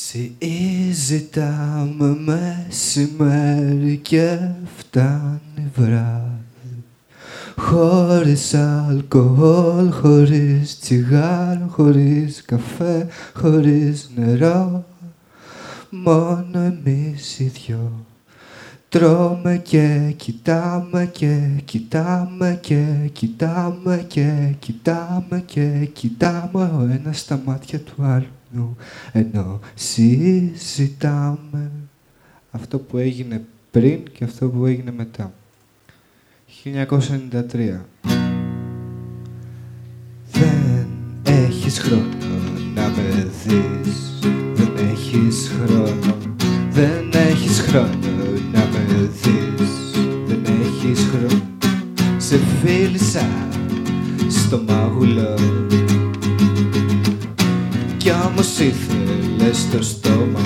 Συζητάμε μεσημέρι και φτάνει βράδυ. Χωρίς αλκοόλ, χωρίς τσιγάρο, χωρίς καφέ, χωρίς νερό. Μόνο εμείς οι δυο Τρώμε και κοιτάμε και κοιτάμε και κοιτάμε και κοιτάμε και κοιτάμε ο ένας στα μάτια του άλλου ενώ συζητάμε. Αυτό που έγινε πριν και αυτό που έγινε μετά. 1993 Δεν έχεις χρόνο να με δεις. Δεν έχεις χρόνο. Δεν έχεις χρόνο Σε φίλησα στο μάγουλο. Κι όμως ήθελες το στόμα.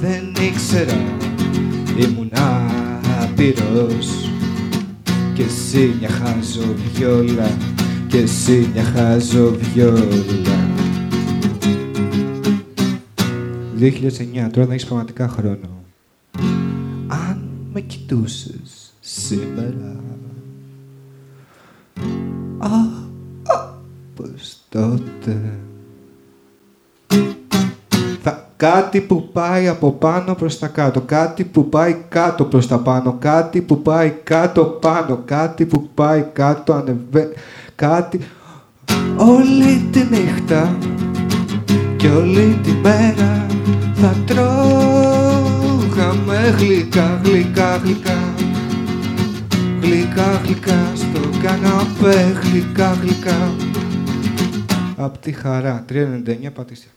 Δεν ήξερα ήμουν άπειρος. Και εσύ μια χάζω βιόλα και εσύ μια χάζω βιόλα 2009, τώρα να έχεις πραγματικά χρόνο. Αν με κοιτούσες σήμερα, α, όπως τότε, θα κάτι που πάει από πάνω προς τα κάτω, κάτι που πάει κάτω προς τα πάνω, κάτι που πάει κάτω πάνω, κάτι που πάει κάτω ανεβαίνει, κάτι... Όλη τη νύχτα και όλη τη μέρα θα τρώγαμε γλυκά, γλυκά, γλυκά Γλυκά, γλυκά στο καναπέ, γλυκά, γλυκά Απ' τη χαρά, 3,99 πατήστε.